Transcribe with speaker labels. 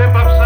Speaker 1: Step up